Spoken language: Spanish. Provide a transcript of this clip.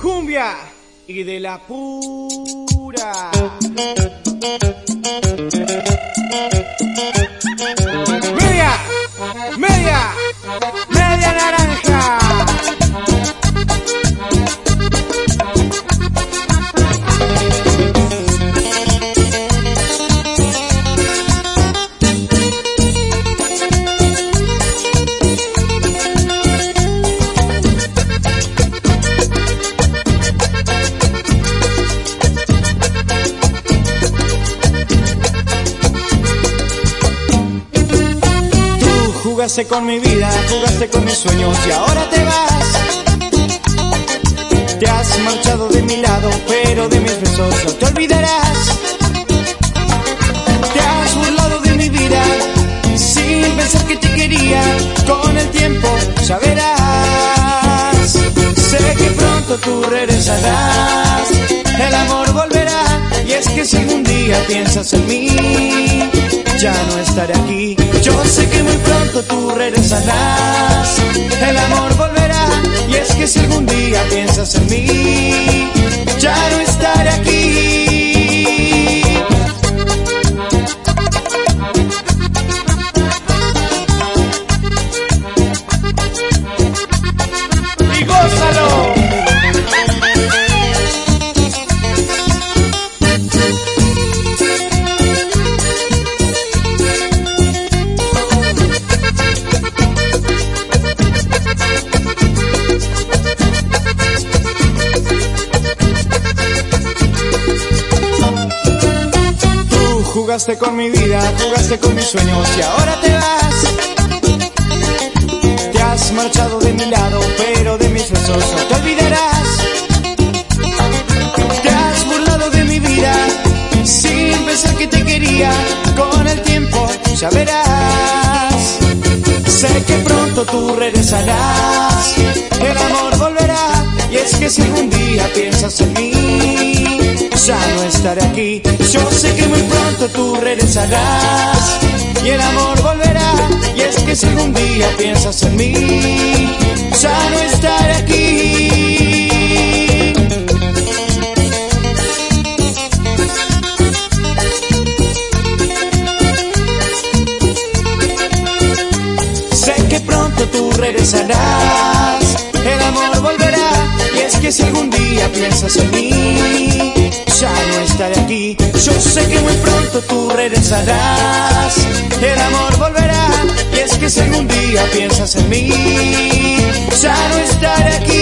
cumbia, y de la pura. Jugaste con mi vida, jugaste con mis sueños y ahora te vas. Te has marchado de mi lado, pero de mis besos no te olvidarás. Te has burlado de mi vida, sin pensar que te quería. Con el tiempo ya verás. Sé que pronto tú regresarás, el amor volverá. Y es que si algún día piensas en mí, ya no estaré aquí. Yo sé que muy pronto tú regresarás, el amor volverá. Y es que si algún día piensas en mí, ya no estaré aquí. Jugaste con mi vida, jugaste con mis sueños y ahora te vas. Te has marchado de mi lado, pero de mis besos no te olvidarás. Te has burlado de mi vida, sin pensar que te quería. Con el tiempo ya verás. Sé que pronto tú regresarás, el amor volverá. Y es que si algún día piensas en mí, ya no estaré aquí. Yo sé que muy pronto tú regresarás y el amor volverá. Y es que si algún día piensas en mí, ya no estaré aquí. Sé que pronto tú regresarás, el amor volverá. Y es que si algún día piensas en mí, ya no estaré aquí. Yo sé que muy pronto tú regresarás, el amor volverá. Y es que si algún día piensas en mí, ya no estaré aquí.